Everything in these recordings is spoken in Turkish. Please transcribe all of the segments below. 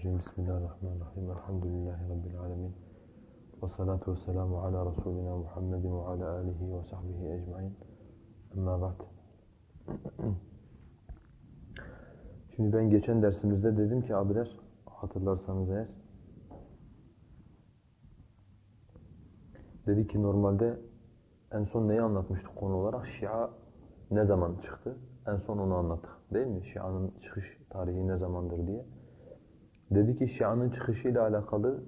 Euzubillahimineşşeytanirracim. Bismillahirrahmanirrahim. Elhamdülillahi Rabbil alemin. Ve salatu ve selamu ala Resulina Muhammedin ve ala alihi ve sahbihi ecmain. Amma ba'd. Şimdi ben geçen dersimizde dedim ki abiler, hatırlarsanız eğer, dedik ki normalde en son neyi anlatmıştık konu olarak? Şia ne zaman çıktı? En son onu anlattık değil mi? Şia'nın çıkış tarihi ne zamandır diye. Dedi ki Şia'nın çıkışıyla alakalı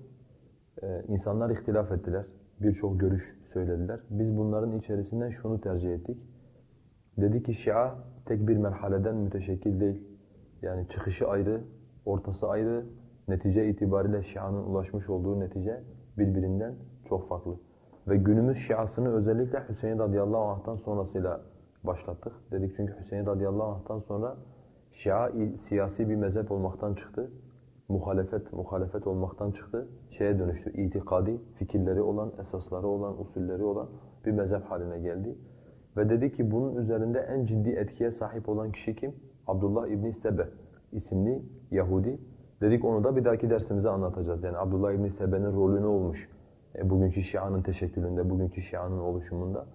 e, insanlar ihtilaf ettiler. Birçok görüş söylediler. Biz bunların içerisinden şunu tercih ettik. Dedi ki Şia tek bir merhaleden müteşekkil değil. Yani çıkışı ayrı, ortası ayrı. Netice itibariyle Şia'nın ulaşmış olduğu netice birbirinden çok farklı. Ve günümüz Şiasını özellikle Hüseyin radıyallahu anh'tan sonrasıyla başlattık. Dedik çünkü Hüseyin radıyallahu anh'tan sonra Şia siyasi bir mezhep olmaktan çıktı. Muhalefet, muhalefet olmaktan çıktı. Şeye dönüştü, itikadi, fikirleri olan, esasları olan, usulleri olan bir mezhep haline geldi. Ve dedi ki bunun üzerinde en ciddi etkiye sahip olan kişi kim? Abdullah İbni Sebe isimli Yahudi. Dedik onu da bir dahaki dersimize anlatacağız. Yani Abdullah İbni Sebe'nin rolü ne olmuş? E, bugünkü Şia'nın teşekkülünde, bugünkü Şia'nın oluşumunda.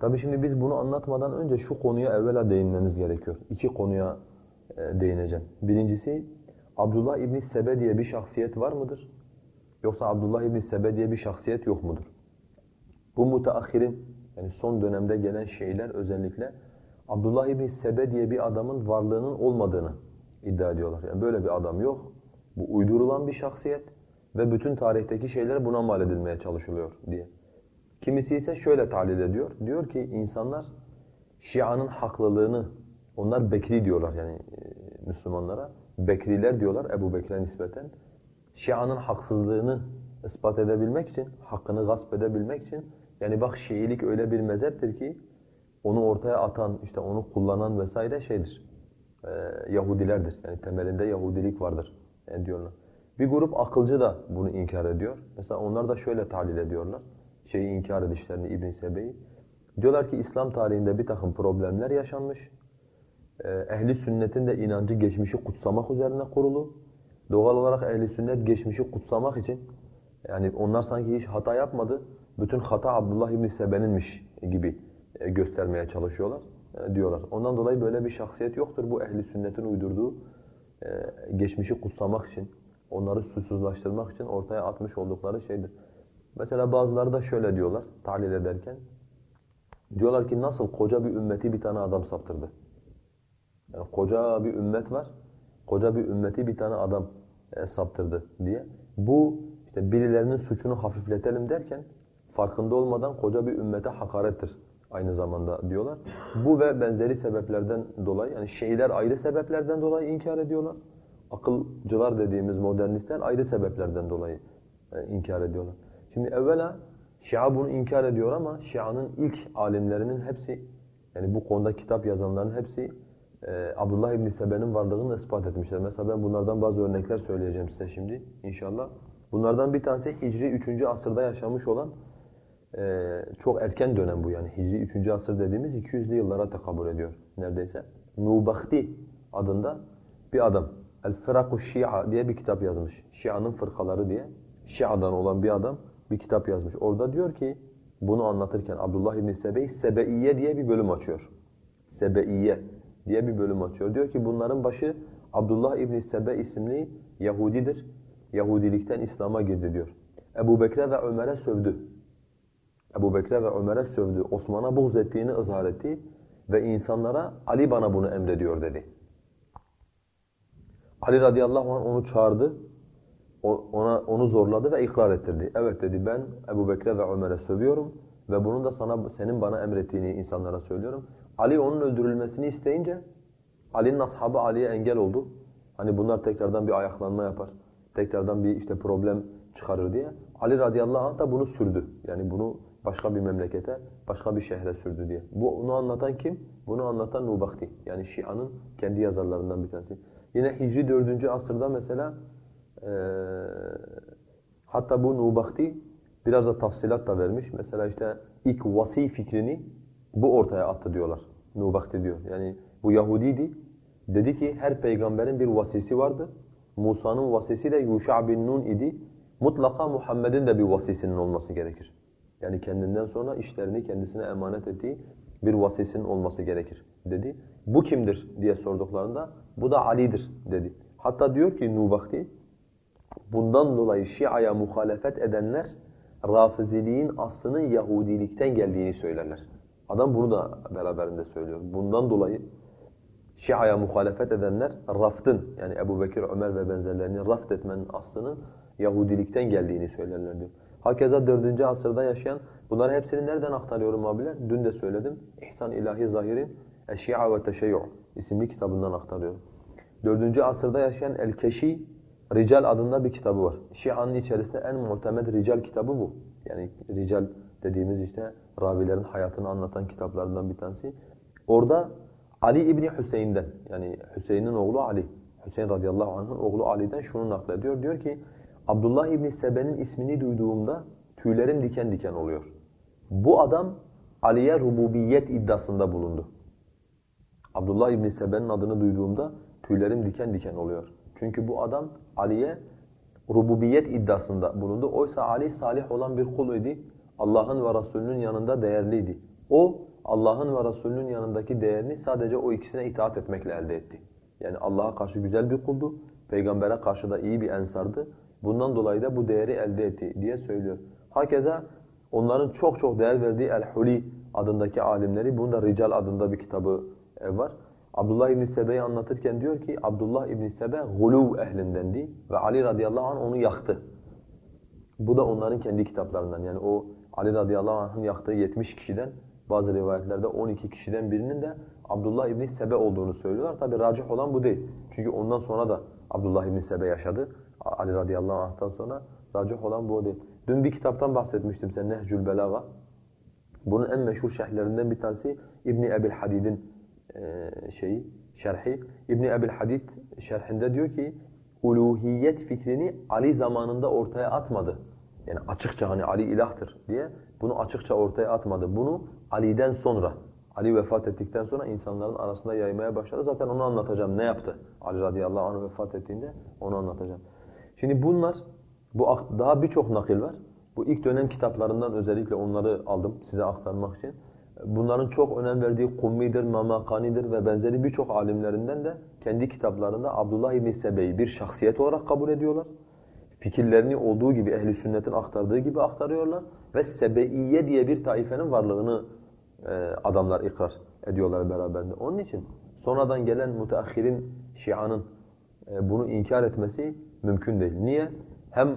Tabii şimdi biz bunu anlatmadan önce şu konuya evvela değinmemiz gerekiyor. İki konuya e, değineceğim. Birincisi Abdullah İbni Sebe diye bir şahsiyet var mıdır? Yoksa Abdullah İbni Sebe diye bir şahsiyet yok mudur? Bu müteahhirin yani son dönemde gelen şeyler özellikle Abdullah İbni Sebe diye bir adamın varlığının olmadığını iddia ediyorlar. Yani böyle bir adam yok. Bu uydurulan bir şahsiyet ve bütün tarihteki şeyler buna mal edilmeye çalışılıyor diye. Kimisi ise şöyle tahlil ediyor. Diyor ki insanlar Şia'nın haklılığını, onlar Bekri diyorlar yani e, Müslümanlara. Bekriler diyorlar Ebu Bekir'e nispeten. Şia'nın haksızlığını ispat edebilmek için, hakkını gasp edebilmek için yani bak Şiilik öyle bir mezheptir ki onu ortaya atan, işte onu kullanan vesaire şeydir. E, Yahudilerdir. Yani temelinde Yahudilik vardır yani diyorlar. Bir grup akılcı da bunu inkar ediyor. Mesela onlar da şöyle tahlil ediyorlar. Şeyi inkar edişlerini İbn Sebe'yi. Diyorlar ki İslam tarihinde bir takım problemler yaşanmış. Ee, ehli sünnetin de inancı geçmişi kutsamak üzerine kurulu. Doğal olarak ehli sünnet geçmişi kutsamak için yani onlar sanki hiç hata yapmadı. Bütün hata Abdullah İbn Sebe'ninmiş gibi e, göstermeye çalışıyorlar e, diyorlar. Ondan dolayı böyle bir şahsiyet yoktur. Bu ehli sünnetin uydurduğu e, geçmişi kutsamak için, onları susuzlaştırmak için ortaya atmış oldukları şeydir. Mesela bazıları da şöyle diyorlar tahlil ederken. Diyorlar ki nasıl koca bir ümmeti bir tane adam saptırdı. Yani koca bir ümmet var. Koca bir ümmeti bir tane adam e, saptırdı diye. Bu işte birilerinin suçunu hafifletelim derken farkında olmadan koca bir ümmete hakarettir aynı zamanda diyorlar. Bu ve benzeri sebeplerden dolayı yani şeyler ayrı sebeplerden dolayı inkar ediyorlar. Akılcılar dediğimiz modernistler ayrı sebeplerden dolayı e, inkar ediyorlar. Şimdi evvela Şia bunu inkar ediyor ama Şia'nın ilk alimlerinin hepsi yani bu konuda kitap yazanların hepsi e, Abdullah İbn Sebe'nin varlığını ispat etmişler. Mesela ben bunlardan bazı örnekler söyleyeceğim size şimdi inşallah. Bunlardan bir tanesi Hicri 3. asırda yaşamış olan e, çok erken dönem bu yani. Hicri 3. asır dediğimiz 200'lü yıllara tekabül ediyor neredeyse. Nubahti adında bir adam. El-Firaku Şia diye bir kitap yazmış. Şia'nın fırkaları diye. Şia'dan olan bir adam bir kitap yazmış. Orada diyor ki bunu anlatırken Abdullah İbn Sebey Sebeiye diye bir bölüm açıyor. Sebeiye diye bir bölüm açıyor. Diyor ki bunların başı Abdullah İbn Sebe isimli Yahudidir. Yahudilikten İslam'a girdi diyor. Ebu Bekre ve Ömer'e sövdü. Ebu Bekre ve Ömer'e sövdü. Osman'a buğz ettiğini ızhar etti. Ve insanlara Ali bana bunu emrediyor dedi. Ali radıyallahu anh onu çağırdı ona onu zorladı ve ikrar ettirdi. Evet dedi ben Ebu Bekre ve Ömer'e sövüyorum ve bunun da sana senin bana emrettiğini insanlara söylüyorum. Ali onun öldürülmesini isteyince Ali'nin ashabı Ali'ye engel oldu. Hani bunlar tekrardan bir ayaklanma yapar. Tekrardan bir işte problem çıkarır diye. Ali radıyallahu anh da bunu sürdü. Yani bunu başka bir memlekete, başka bir şehre sürdü diye. Bu onu anlatan kim? Bunu anlatan Nubakti. Yani Şia'nın kendi yazarlarından bir tanesi. Yine Hicri 4. asırda mesela ee, hatta bu Nubakti biraz da tafsilat da vermiş. Mesela işte ilk vasi fikrini bu ortaya attı diyorlar. Nubakti diyor. Yani bu Yahudiydi. Dedi ki her peygamberin bir vasisi vardı. Musa'nın vasisi de Yuşa bin Nun idi. Mutlaka Muhammed'in de bir vasisinin olması gerekir. Yani kendinden sonra işlerini kendisine emanet ettiği bir vasisinin olması gerekir dedi. Bu kimdir diye sorduklarında bu da Ali'dir dedi. Hatta diyor ki Nubakti bundan dolayı Şia'ya muhalefet edenler Rafiziliğin aslının Yahudilikten geldiğini söylerler. Adam bunu da beraberinde söylüyor. Bundan dolayı Şia'ya muhalefet edenler raftın yani Ebu Bekir, Ömer ve benzerlerini raft etmenin aslının Yahudilikten geldiğini söylerler diyor. Hakeza 4. asırda yaşayan, bunları hepsini nereden aktarıyorum abiler? Dün de söyledim. İhsan İlahi Zahir'in Eşya ve Teşeyyü isimli kitabından aktarıyorum. 4. asırda yaşayan El-Keşi Rical adında bir kitabı var. Şia'nın içerisinde en muhtemed Rical kitabı bu. Yani Rical dediğimiz işte ravilerin hayatını anlatan kitaplarından bir tanesi. Orada Ali İbni Hüseyin'den yani Hüseyin'in oğlu Ali, Hüseyin radıyallahu anh'ın oğlu Ali'den şunu naklediyor. Diyor ki Abdullah İbni Sebe'nin ismini duyduğumda tüylerim diken diken oluyor. Bu adam Ali'ye rububiyet iddiasında bulundu. Abdullah İbni Sebe'nin adını duyduğumda tüylerim diken diken oluyor. Çünkü bu adam Ali'ye rububiyet iddiasında bulundu. Oysa Ali salih olan bir kul idi. Allah'ın ve Resulünün yanında değerliydi. O Allah'ın ve Resulünün yanındaki değerini sadece o ikisine itaat etmekle elde etti. Yani Allah'a karşı güzel bir kuldu, peygambere karşı da iyi bir ensardı. Bundan dolayı da bu değeri elde etti diye söylüyor. Hakeza onların çok çok değer verdiği El-Huli adındaki alimleri, bunda Rical adında bir kitabı e, var. Abdullah İbn Sebe'yi anlatırken diyor ki Abdullah İbn Sebe guluv ehlindendi ve Ali radıyallahu anh onu yaktı. Bu da onların kendi kitaplarından. Yani o Ali radıyallahu anh'ın yaktığı 70 kişiden bazı rivayetlerde 12 kişiden birinin de Abdullah İbn Sebe olduğunu söylüyorlar. Tabi racih olan bu değil. Çünkü ondan sonra da Abdullah İbn Sebe yaşadı. Ali radıyallahu anh'tan sonra racih olan bu değil. Dün bir kitaptan bahsetmiştim sen Nehcül Belaga. Bunun en meşhur şerhlerinden bir tanesi İbni Ebil Hadid'in şeyi, şerhi. İbni Ebil Hadid şerhinde diyor ki uluhiyet fikrini Ali zamanında ortaya atmadı. Yani açıkça hani Ali ilahtır diye bunu açıkça ortaya atmadı. Bunu Ali'den sonra, Ali vefat ettikten sonra insanların arasında yaymaya başladı. Zaten onu anlatacağım. Ne yaptı? Ali radıyallahu anh vefat ettiğinde onu anlatacağım. Şimdi bunlar, bu daha birçok nakil var. Bu ilk dönem kitaplarından özellikle onları aldım size aktarmak için. Bunların çok önem verdiği Kummi'dir, Mamakani'dir ve benzeri birçok alimlerinden de kendi kitaplarında Abdullah İbn Sebe'yi bir şahsiyet olarak kabul ediyorlar. Fikirlerini olduğu gibi ehli sünnetin aktardığı gibi aktarıyorlar ve Sebeiye diye bir taifenin varlığını e, adamlar ikrar ediyorlar beraberinde. Onun için sonradan gelen müteahhirin Şia'nın e, bunu inkar etmesi mümkün değil. Niye? Hem e,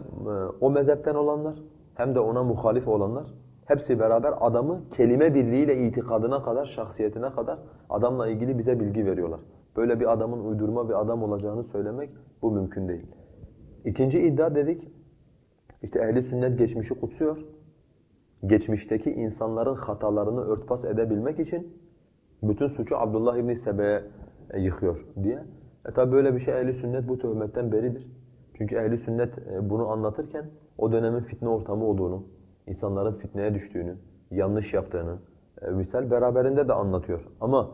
o mezhepten olanlar hem de ona muhalif olanlar hepsi beraber adamı kelime birliğiyle itikadına kadar, şahsiyetine kadar adamla ilgili bize bilgi veriyorlar. Böyle bir adamın uydurma bir adam olacağını söylemek bu mümkün değil. İkinci iddia dedik, işte ehli sünnet geçmişi kutsuyor. Geçmişteki insanların hatalarını örtbas edebilmek için bütün suçu Abdullah İbni Sebe'ye e, yıkıyor diye. E tabi böyle bir şey ehli sünnet bu töhmetten beridir. Çünkü ehli sünnet e, bunu anlatırken o dönemin fitne ortamı olduğunu, insanların fitneye düştüğünü, yanlış yaptığını e, misal beraberinde de anlatıyor. Ama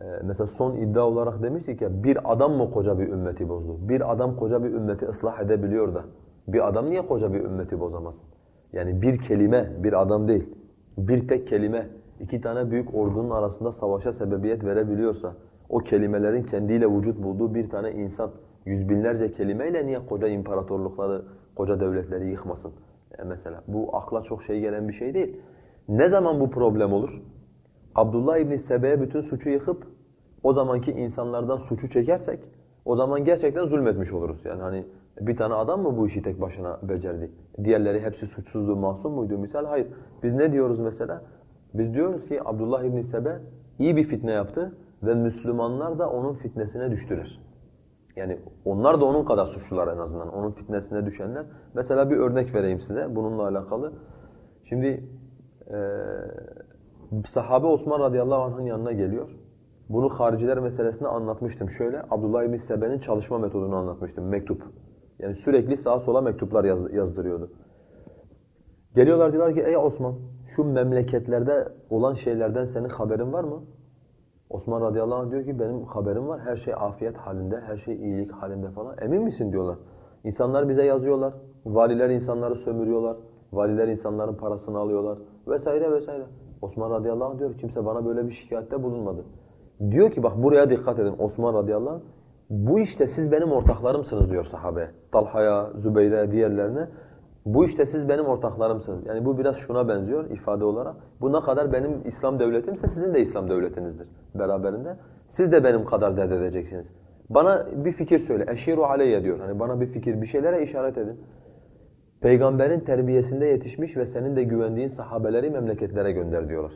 e, mesela son iddia olarak demiştik ya bir adam mı koca bir ümmeti bozdu? Bir adam koca bir ümmeti ıslah edebiliyor da bir adam niye koca bir ümmeti bozamaz? Yani bir kelime, bir adam değil, bir tek kelime iki tane büyük ordunun arasında savaşa sebebiyet verebiliyorsa o kelimelerin kendiyle vücut bulduğu bir tane insan yüz binlerce kelimeyle niye koca imparatorlukları, koca devletleri yıkmasın? E mesela bu akla çok şey gelen bir şey değil. Ne zaman bu problem olur? Abdullah İbni Sebe'ye bütün suçu yıkıp o zamanki insanlardan suçu çekersek o zaman gerçekten zulmetmiş oluruz. Yani hani bir tane adam mı bu işi tek başına becerdi? Diğerleri hepsi suçsuzdu, masum muydu misal? Hayır. Biz ne diyoruz mesela? Biz diyoruz ki Abdullah İbni Sebe iyi bir fitne yaptı ve Müslümanlar da onun fitnesine düştüler. Yani onlar da onun kadar suçlular en azından. Onun fitnesine düşenler. Mesela bir örnek vereyim size bununla alakalı. Şimdi e, sahabe Osman radıyallahu anh'ın yanına geliyor. Bunu hariciler meselesinde anlatmıştım. Şöyle Abdullah ibn Sebe'nin çalışma metodunu anlatmıştım. Mektup. Yani sürekli sağa sola mektuplar yaz, yazdırıyordu. Geliyorlar diyorlar ki ey Osman şu memleketlerde olan şeylerden senin haberin var mı? Osman radıyallahu anh diyor ki benim haberim var her şey afiyet halinde, her şey iyilik halinde falan. Emin misin diyorlar. İnsanlar bize yazıyorlar. Valiler insanları sömürüyorlar. Valiler insanların parasını alıyorlar vesaire vesaire. Osman radıyallahu anh diyor kimse bana böyle bir şikayette bulunmadı. Diyor ki bak buraya dikkat edin Osman radıyallahu anh. Bu işte siz benim ortaklarımsınız diyor sahabe. Talha'ya, Zübeyir'e, diğerlerine. Bu işte siz benim ortaklarımsınız. Yani bu biraz şuna benziyor ifade olarak. Bu ne kadar benim İslam devletimse sizin de İslam devletinizdir beraberinde. Siz de benim kadar dert edeceksiniz. Bana bir fikir söyle. Eşiru aleyye diyor. Hani bana bir fikir, bir şeylere işaret edin. Peygamberin terbiyesinde yetişmiş ve senin de güvendiğin sahabeleri memleketlere gönder diyorlar.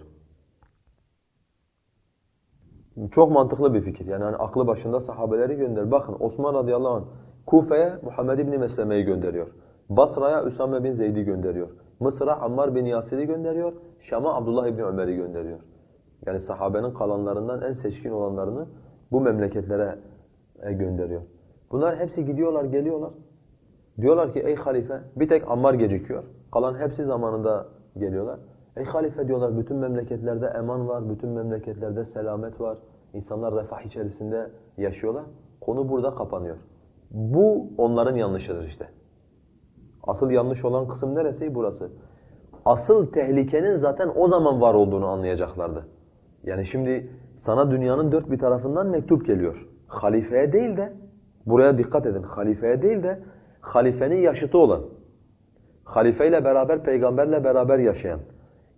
Çok mantıklı bir fikir. Yani hani aklı başında sahabeleri gönder. Bakın Osman radıyallahu anh Kufe'ye Muhammed İbni Mesleme'yi gönderiyor. Basra'ya Üsame bin Zeyd'i gönderiyor. Mısır'a Ammar bin Yasir'i gönderiyor. Şam'a Abdullah İbni Ömer'i gönderiyor. Yani sahabenin kalanlarından en seçkin olanlarını bu memleketlere e, gönderiyor. Bunlar hepsi gidiyorlar, geliyorlar. Diyorlar ki ey halife bir tek Ammar gecikiyor. Kalan hepsi zamanında geliyorlar. Ey halife diyorlar bütün memleketlerde eman var, bütün memleketlerde selamet var. İnsanlar refah içerisinde yaşıyorlar. Konu burada kapanıyor. Bu onların yanlışıdır işte. Asıl yanlış olan kısım neresi? Burası. Asıl tehlikenin zaten o zaman var olduğunu anlayacaklardı. Yani şimdi sana dünyanın dört bir tarafından mektup geliyor. Halifeye değil de, buraya dikkat edin, halifeye değil de halifenin yaşıtı olan, halifeyle beraber, peygamberle beraber yaşayan,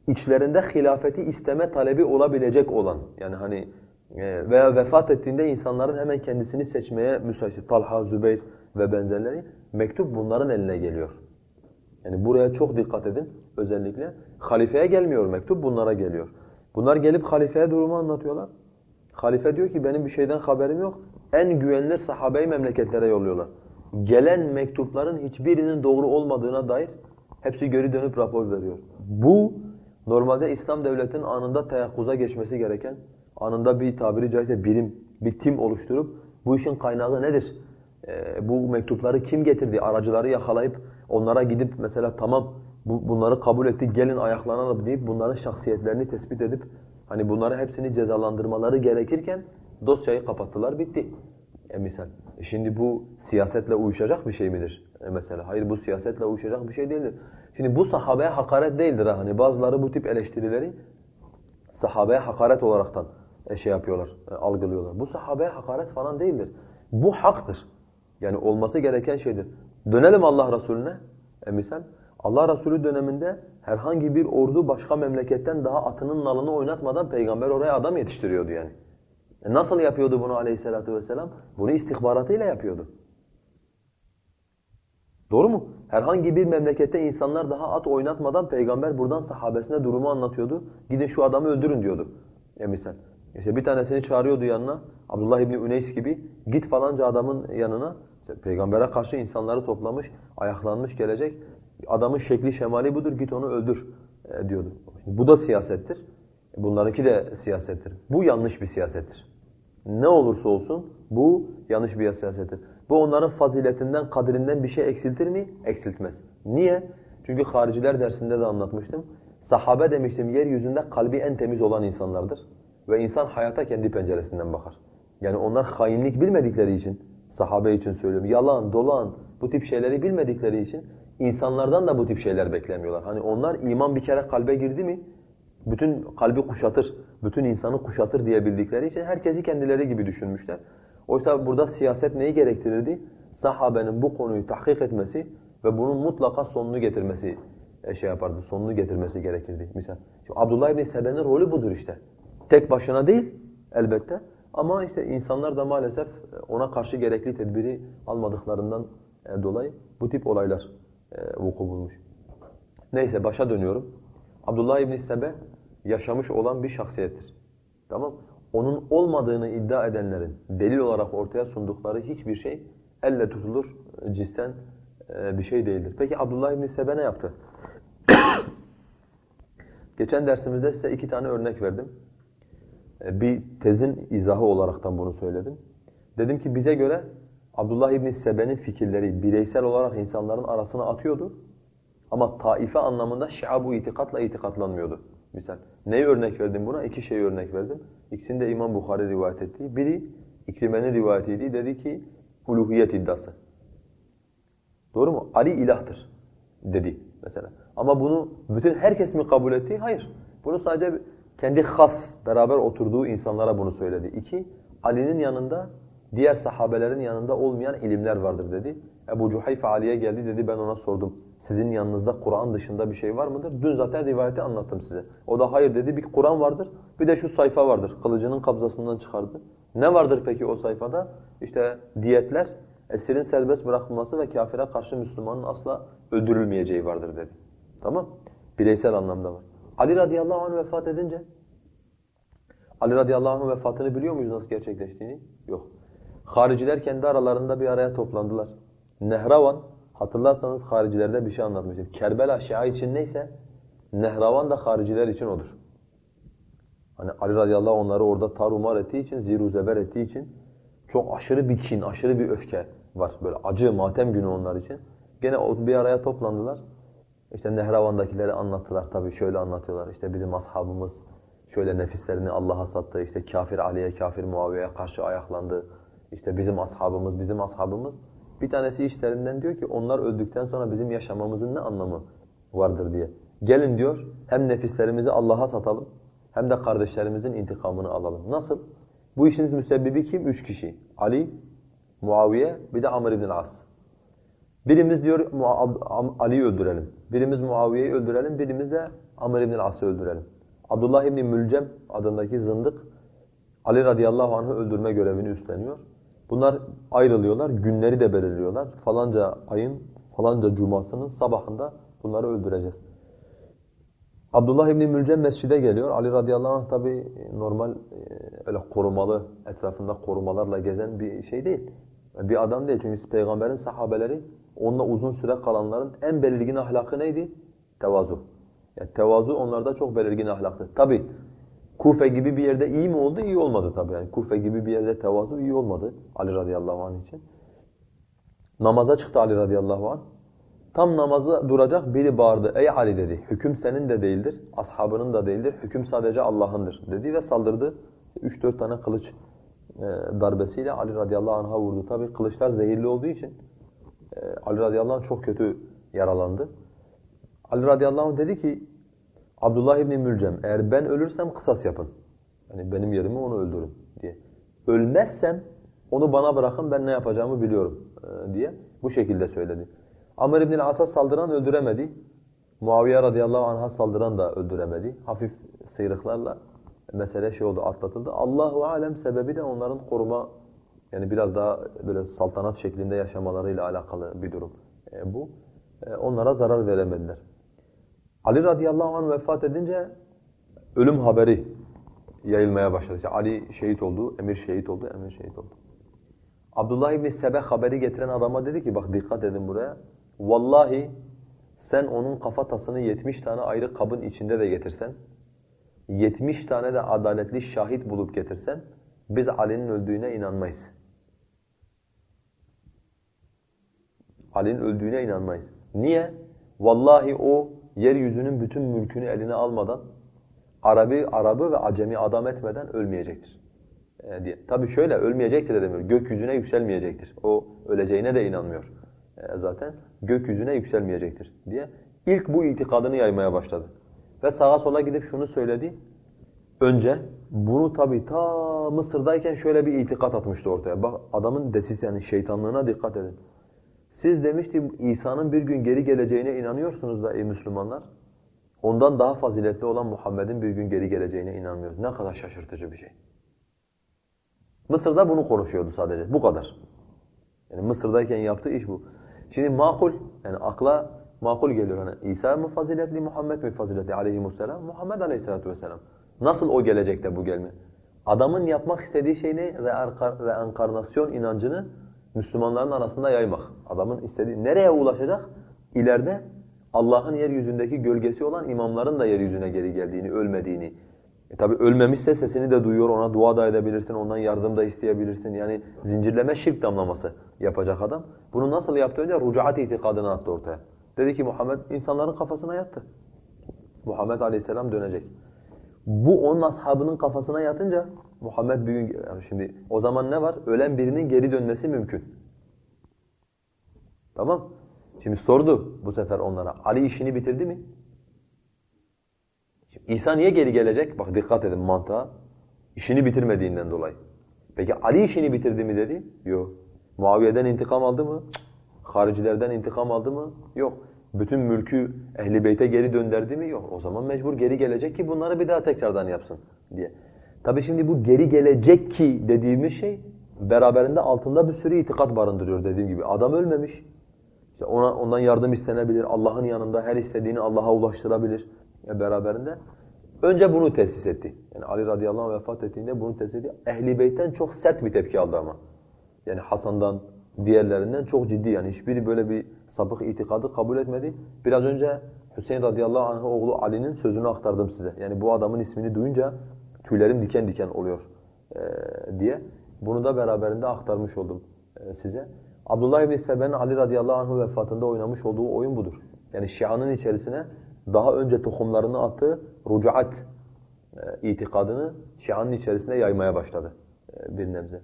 içlerinde hilafeti isteme talebi olabilecek olan, yani hani e, veya vefat ettiğinde insanların hemen kendisini seçmeye müsait, Talha, Zübeyir ve benzerleri, mektup bunların eline geliyor. Yani buraya çok dikkat edin özellikle. Halifeye gelmiyor mektup, bunlara geliyor. Bunlar gelip halifeye durumu anlatıyorlar. Halife diyor ki benim bir şeyden haberim yok. En güvenilir sahabeyi memleketlere yolluyorlar. Gelen mektupların hiçbirinin doğru olmadığına dair hepsi geri dönüp rapor veriyor. Bu normalde İslam devletinin anında teyakkuza geçmesi gereken, anında bir tabiri caizse birim, bir tim oluşturup bu işin kaynağı nedir? Ee, bu mektupları kim getirdi? Aracıları yakalayıp onlara gidip mesela tamam bu, bunları kabul ettik gelin ayaklanalım deyip bunların şahsiyetlerini tespit edip hani bunları hepsini cezalandırmaları gerekirken dosyayı kapattılar bitti. E misal. E şimdi bu siyasetle uyuşacak bir şey midir? E mesela hayır bu siyasetle uyuşacak bir şey değildir. Şimdi bu sahabeye hakaret değildir ha. Hani bazıları bu tip eleştirileri sahabeye hakaret olaraktan e, şey yapıyorlar, e, algılıyorlar. Bu sahabeye hakaret falan değildir. Bu haktır. Yani olması gereken şeydir. Dönelim Allah Resulüne. E misal Allah Resulü döneminde herhangi bir ordu başka memleketten daha atının nalını oynatmadan peygamber oraya adam yetiştiriyordu yani. E nasıl yapıyordu bunu aleyhissalatu vesselam? Bunu istihbaratıyla yapıyordu. Doğru mu? Herhangi bir memlekette insanlar daha at oynatmadan peygamber buradan sahabesine durumu anlatıyordu. Gidin şu adamı öldürün diyordu. E misal. İşte bir tanesini çağırıyordu yanına. Abdullah İbni Üneys gibi. Git falanca adamın yanına. İşte peygambere karşı insanları toplamış, ayaklanmış gelecek. Adamın şekli şemali budur, git onu öldür e, diyordu. Bu da siyasettir. Bunlarınki de siyasettir. Bu yanlış bir siyasettir. Ne olursa olsun bu yanlış bir siyasettir. Bu onların faziletinden, kadrinden bir şey eksiltir mi? Eksiltmez. Niye? Çünkü hariciler dersinde de anlatmıştım. Sahabe demiştim yeryüzünde kalbi en temiz olan insanlardır. Ve insan hayata kendi penceresinden bakar. Yani onlar hainlik bilmedikleri için, sahabe için söylüyorum, yalan, dolan, bu tip şeyleri bilmedikleri için insanlardan da bu tip şeyler beklemiyorlar. Hani onlar iman bir kere kalbe girdi mi, bütün kalbi kuşatır, bütün insanı kuşatır diyebildikleri için herkesi kendileri gibi düşünmüşler. Oysa burada siyaset neyi gerektirirdi? Sahabenin bu konuyu tahkik etmesi ve bunun mutlaka sonunu getirmesi e, şey yapardı, sonunu getirmesi gerekirdi. Misal Abdullah ibn Sebe'nin rolü budur işte. Tek başına değil elbette ama işte insanlar da maalesef ona karşı gerekli tedbiri almadıklarından e, dolayı bu tip olaylar e, vuku bulmuş. Neyse başa dönüyorum. Abdullah ibn Sebe yaşamış olan bir şahsiyettir. Tamam? Onun olmadığını iddia edenlerin delil olarak ortaya sundukları hiçbir şey elle tutulur, cisten e, bir şey değildir. Peki Abdullah ibn Sebe ne yaptı? Geçen dersimizde size iki tane örnek verdim. E, bir tezin izahı olaraktan bunu söyledim. Dedim ki bize göre Abdullah ibn Sebe'nin fikirleri bireysel olarak insanların arasına atıyordu. Ama taife anlamında Şia bu itikatla itikatlanmıyordu. Misal. Neyi örnek verdim buna? İki şey örnek verdim. İkisini de İmam Bukhari rivayet ettiği. Biri İkrime'nin rivayetiydi. Dedi ki uluhiyet iddiası. Doğru mu? Ali ilahtır dedi mesela. Ama bunu bütün herkes mi kabul etti? Hayır. Bunu sadece kendi has, beraber oturduğu insanlara bunu söyledi. İki, Ali'nin yanında diğer sahabelerin yanında olmayan ilimler vardır dedi. Ebu Cuhayfe Ali'ye geldi dedi ben ona sordum. Sizin yanınızda Kur'an dışında bir şey var mıdır? Dün zaten rivayeti anlattım size. O da hayır dedi bir Kur'an vardır bir de şu sayfa vardır. Kılıcının kabzasından çıkardı. Ne vardır peki o sayfada? İşte diyetler, esirin serbest bırakılması ve kafire karşı Müslümanın asla öldürülmeyeceği vardır dedi. Tamam? Bireysel anlamda var. Ali radıyallahu anh vefat edince Ali radıyallahu anh vefatını biliyor muyuz nasıl gerçekleştiğini? Yok. Hariciler kendi aralarında bir araya toplandılar. Nehravan, hatırlarsanız haricilerde bir şey anlatmıştım. Kerbela Şia için neyse, Nehravan da hariciler için odur. Hani Ali radıyallahu onları orada tarumar ettiği için, ziru zeber ettiği için çok aşırı bir kin, aşırı bir öfke var. Böyle acı, matem günü onlar için. Gene bir araya toplandılar. İşte Nehravan'dakileri anlattılar tabii şöyle anlatıyorlar. İşte bizim ashabımız şöyle nefislerini Allah'a sattı. İşte kafir Ali'ye, kafir Muaviye'ye karşı ayaklandı. İşte bizim ashabımız, bizim ashabımız. Bir tanesi işlerinden diyor ki onlar öldükten sonra bizim yaşamamızın ne anlamı vardır diye. Gelin diyor hem nefislerimizi Allah'a satalım hem de kardeşlerimizin intikamını alalım. Nasıl? Bu işin müsebbibi kim? Üç kişi. Ali, Muaviye bir de Amr ibn As. Birimiz diyor Ali'yi öldürelim. Birimiz Muaviye'yi öldürelim. Birimiz de Amr ibn As'ı öldürelim. Abdullah ibn Mülcem adındaki zındık Ali radıyallahu anh'ı öldürme görevini üstleniyor. Bunlar ayrılıyorlar, günleri de belirliyorlar. Falanca ayın, falanca cumasının sabahında bunları öldüreceğiz. Abdullah ibn Mülcem mescide geliyor. Ali radıyallahu anh tabi normal e, öyle korumalı, etrafında korumalarla gezen bir şey değil. Bir adam değil çünkü peygamberin sahabeleri onunla uzun süre kalanların en belirgin ahlakı neydi? Tevazu. Yani tevazu onlarda çok belirgin ahlaktı. Tabi Kufe gibi bir yerde iyi mi oldu? İyi olmadı tabi. Yani Kufe gibi bir yerde tevazu iyi olmadı Ali radıyallahu anh için. Namaza çıktı Ali radıyallahu anh. Tam namazda duracak biri bağırdı. Ey Ali dedi. Hüküm senin de değildir, ashabının da değildir. Hüküm sadece Allah'ındır dedi ve saldırdı. Üç dört tane kılıç e, darbesiyle Ali radıyallahu anh'a vurdu. Tabi kılıçlar zehirli olduğu için Ali radıyallahu anh çok kötü yaralandı. Ali radıyallahu anh dedi ki Abdullah İbni Mülcem eğer ben ölürsem kısas yapın. Yani benim yerime onu öldürün diye. Ölmezsem onu bana bırakın ben ne yapacağımı biliyorum e, diye bu şekilde söyledi. Amr ibn As'a saldıran öldüremedi. Muaviye radıyallahu anh'a saldıran da öldüremedi. Hafif sıyrıklarla mesele şey oldu, atlatıldı. Allahu alem sebebi de onların koruma yani biraz daha böyle saltanat şeklinde yaşamalarıyla alakalı bir durum e, bu. E, onlara zarar veremediler. Ali radıyallahu anh vefat edince ölüm haberi yayılmaya başladı. İşte Ali şehit oldu, emir şehit oldu, emir şehit oldu. Abdullah ibn Sebe haberi getiren adama dedi ki bak dikkat edin buraya. Vallahi sen onun kafatasını 70 tane ayrı kabın içinde de getirsen, 70 tane de adaletli şahit bulup getirsen, biz Ali'nin öldüğüne inanmayız. Ali'nin öldüğüne inanmayız. Niye? Vallahi o yeryüzünün bütün mülkünü eline almadan, Arabi, Arabı ve Acemi adam etmeden ölmeyecektir. E, diye. Tabii şöyle, ölmeyecektir de demiyor, gökyüzüne yükselmeyecektir. O öleceğine de inanmıyor e, zaten. Gökyüzüne yükselmeyecektir diye. İlk bu itikadını yaymaya başladı. Ve sağa sola gidip şunu söyledi. Önce bunu tabii ta Mısır'dayken şöyle bir itikat atmıştı ortaya. Bak adamın desisi yani şeytanlığına dikkat edin. Siz demişti İsa'nın bir gün geri geleceğine inanıyorsunuz da ey Müslümanlar. Ondan daha faziletli olan Muhammed'in bir gün geri geleceğine inanmıyoruz. Ne kadar şaşırtıcı bir şey. Mısır'da bunu konuşuyordu sadece. Bu kadar. Yani Mısır'dayken yaptığı iş bu. Şimdi makul, yani akla makul geliyor. Hani İsa mı faziletli, Muhammed mi faziletli aleyhisselam? Muhammed aleyhissalatu vesselam. Nasıl o gelecekte bu gelme? Adamın yapmak istediği şey ne? Reenkarnasyon inancını Müslümanların arasında yaymak. Adamın istediği nereye ulaşacak? İleride Allah'ın yeryüzündeki gölgesi olan imamların da yeryüzüne geri geldiğini, ölmediğini. E tabi ölmemişse sesini de duyuyor, ona dua da edebilirsin, ondan yardım da isteyebilirsin. Yani zincirleme şirk damlaması yapacak adam. Bunu nasıl yaptı önce? Rucaat itikadını attı ortaya. Dedi ki Muhammed insanların kafasına yattı. Muhammed Aleyhisselam dönecek. Bu onun ashabının kafasına yatınca Muhammed bir gün yani şimdi o zaman ne var? Ölen birinin geri dönmesi mümkün. Tamam? Şimdi sordu bu sefer onlara. Ali işini bitirdi mi? Şimdi İsa niye geri gelecek? Bak dikkat edin mantığa. İşini bitirmediğinden dolayı. Peki Ali işini bitirdi mi dedi? Yok. Muaviye'den intikam aldı mı? Haricilerden intikam aldı mı? Yok. Bütün mülkü ehli geri döndürdü mi? Yok. O zaman mecbur geri gelecek ki bunları bir daha tekrardan yapsın diye. Tabi şimdi bu geri gelecek ki dediğimiz şey beraberinde altında bir sürü itikat barındırıyor dediğim gibi. Adam ölmemiş. İşte ona, ondan yardım istenebilir. Allah'ın yanında her istediğini Allah'a ulaştırabilir e beraberinde. Önce bunu tesis etti. Yani Ali radıyallahu anh vefat ettiğinde bunu tesis etti. Ehli beytten çok sert bir tepki aldı ama. Yani Hasan'dan, diğerlerinden çok ciddi yani hiçbiri böyle bir sapık itikadı kabul etmedi. Biraz önce Hüseyin radıyallahu anh oğlu Ali'nin sözünü aktardım size. Yani bu adamın ismini duyunca tüylerim diken diken oluyor e, diye. Bunu da beraberinde aktarmış oldum e, size. Abdullah ibn Sebe'nin Ali radıyallahu anh vefatında oynamış olduğu oyun budur. Yani Şia'nın içerisine daha önce tohumlarını attığı rucuat e, itikadını Şia'nın içerisine yaymaya başladı e, bir nebze.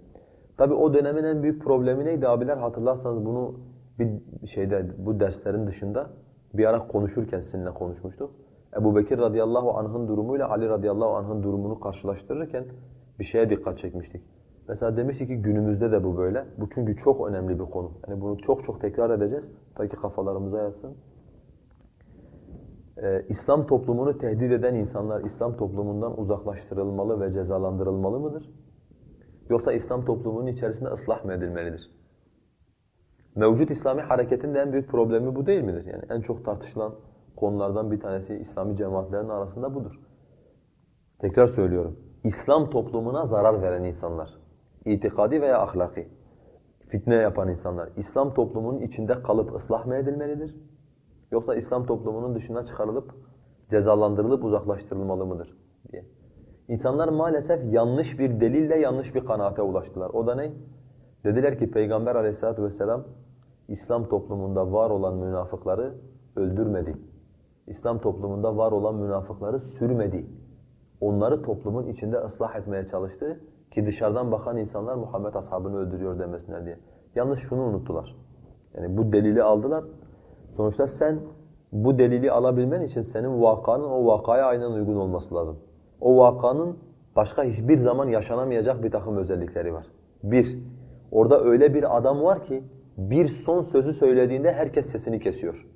Tabi o dönemin en büyük problemi neydi abiler? Hatırlarsanız bunu bir şeyde bu derslerin dışında bir ara konuşurken sizinle konuşmuştuk. Ebu Bekir radıyallahu anh'ın durumuyla Ali radıyallahu anh'ın durumunu karşılaştırırken bir şeye dikkat çekmiştik. Mesela demiştik ki günümüzde de bu böyle. Bu çünkü çok önemli bir konu. Yani bunu çok çok tekrar edeceğiz. Ta ki kafalarımıza yatsın. Ee, İslam toplumunu tehdit eden insanlar İslam toplumundan uzaklaştırılmalı ve cezalandırılmalı mıdır? Yoksa İslam toplumunun içerisinde ıslah mı edilmelidir? Mevcut İslami hareketin de en büyük problemi bu değil midir? Yani en çok tartışılan konulardan bir tanesi İslami cemaatlerin arasında budur. Tekrar söylüyorum. İslam toplumuna zarar veren insanlar, itikadi veya ahlaki, fitne yapan insanlar, İslam toplumunun içinde kalıp ıslah mı edilmelidir? Yoksa İslam toplumunun dışına çıkarılıp, cezalandırılıp uzaklaştırılmalı mıdır? diye. İnsanlar maalesef yanlış bir delille yanlış bir kanaate ulaştılar. O da ne? Dediler ki Peygamber aleyhissalatu vesselam İslam toplumunda var olan münafıkları öldürmedi. İslam toplumunda var olan münafıkları sürmedi. Onları toplumun içinde ıslah etmeye çalıştı ki dışarıdan bakan insanlar Muhammed ashabını öldürüyor demesinler diye. Yanlış şunu unuttular. Yani bu delili aldılar. Sonuçta sen bu delili alabilmen için senin vakanın o vakaya aynen uygun olması lazım. O vakanın başka hiçbir zaman yaşanamayacak bir takım özellikleri var. Bir, orada öyle bir adam var ki bir son sözü söylediğinde herkes sesini kesiyor.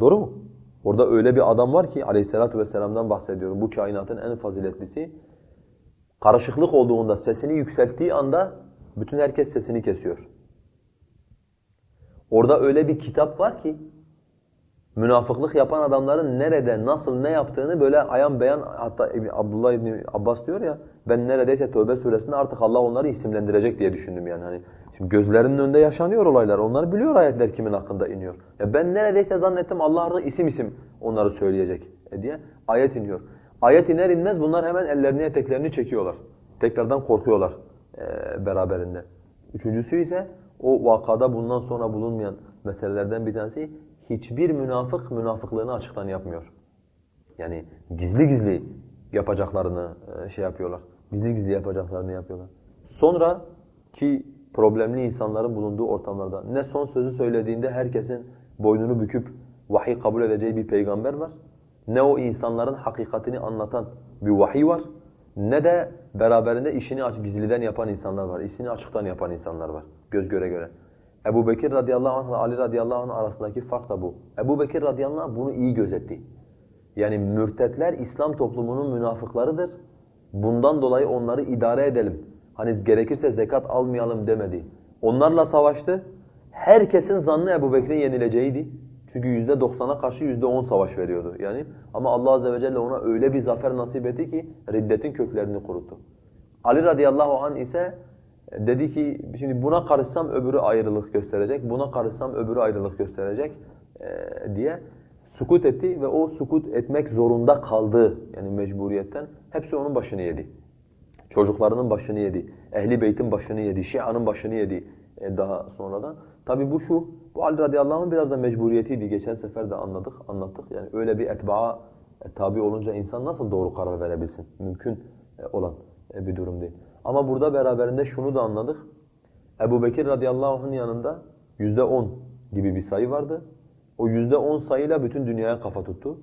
Doğru mu? Orada öyle bir adam var ki aleyhissalatu vesselam'dan bahsediyorum. Bu kainatın en faziletlisi. Karışıklık olduğunda sesini yükselttiği anda bütün herkes sesini kesiyor. Orada öyle bir kitap var ki münafıklık yapan adamların nerede, nasıl, ne yaptığını böyle ayan beyan hatta Abdullah İbni Abbas diyor ya ben neredeyse Tövbe suresinde artık Allah onları isimlendirecek diye düşündüm yani. Hani şimdi gözlerinin önünde yaşanıyor olaylar. Onlar biliyor ayetler kimin hakkında iniyor. Ya ben neredeyse zannettim Allah artık isim isim onları söyleyecek e diye ayet iniyor. Ayet iner inmez bunlar hemen ellerini eteklerini çekiyorlar. Tekrardan korkuyorlar e, beraberinde. Üçüncüsü ise o vakada bundan sonra bulunmayan meselelerden bir tanesi hiçbir münafık münafıklığını açıktan yapmıyor. Yani gizli gizli yapacaklarını e, şey yapıyorlar. Gizli gizli yapacaklarını yapıyorlar. Sonra ki problemli insanların bulunduğu ortamlarda ne son sözü söylediğinde herkesin boynunu büküp vahiy kabul edeceği bir peygamber var. Ne o insanların hakikatini anlatan bir vahiy var. Ne de beraberinde işini aç, gizliden yapan insanlar var. İşini açıktan yapan insanlar var. Göz göre göre. Ebu Bekir radıyallahu anh ile Ali radıyallahu anh arasındaki fark da bu. Ebu Bekir radıyallahu anh bunu iyi gözetti. Yani mürtetler İslam toplumunun münafıklarıdır. Bundan dolayı onları idare edelim. Hani gerekirse zekat almayalım demedi. Onlarla savaştı. Herkesin zannı Ebu Bekir'in yenileceğiydi. Çünkü yüzde doksana karşı yüzde on savaş veriyordu yani. Ama Allah azze ve celle ona öyle bir zafer nasip etti ki riddetin köklerini kuruttu. Ali radıyallahu anh ise dedi ki şimdi buna karışsam öbürü ayrılık gösterecek, buna karışsam öbürü ayrılık gösterecek e, diye sukut etti ve o sukut etmek zorunda kaldı yani mecburiyetten. Hepsi onun başını yedi. Çocuklarının başını yedi, ehli beytin başını yedi, şianın başını yedi e, daha sonradan. Tabi bu şu, bu Ali radıyallahu anh biraz da mecburiyetiydi. Geçen sefer de anladık, anlattık. Yani öyle bir etbaa e, tabi olunca insan nasıl doğru karar verebilsin? Mümkün e, olan e, bir durum değil. Ama burada beraberinde şunu da anladık. Ebu Bekir radıyallahu anh'ın yanında yüzde on gibi bir sayı vardı. O yüzde on sayıyla bütün dünyaya kafa tuttu.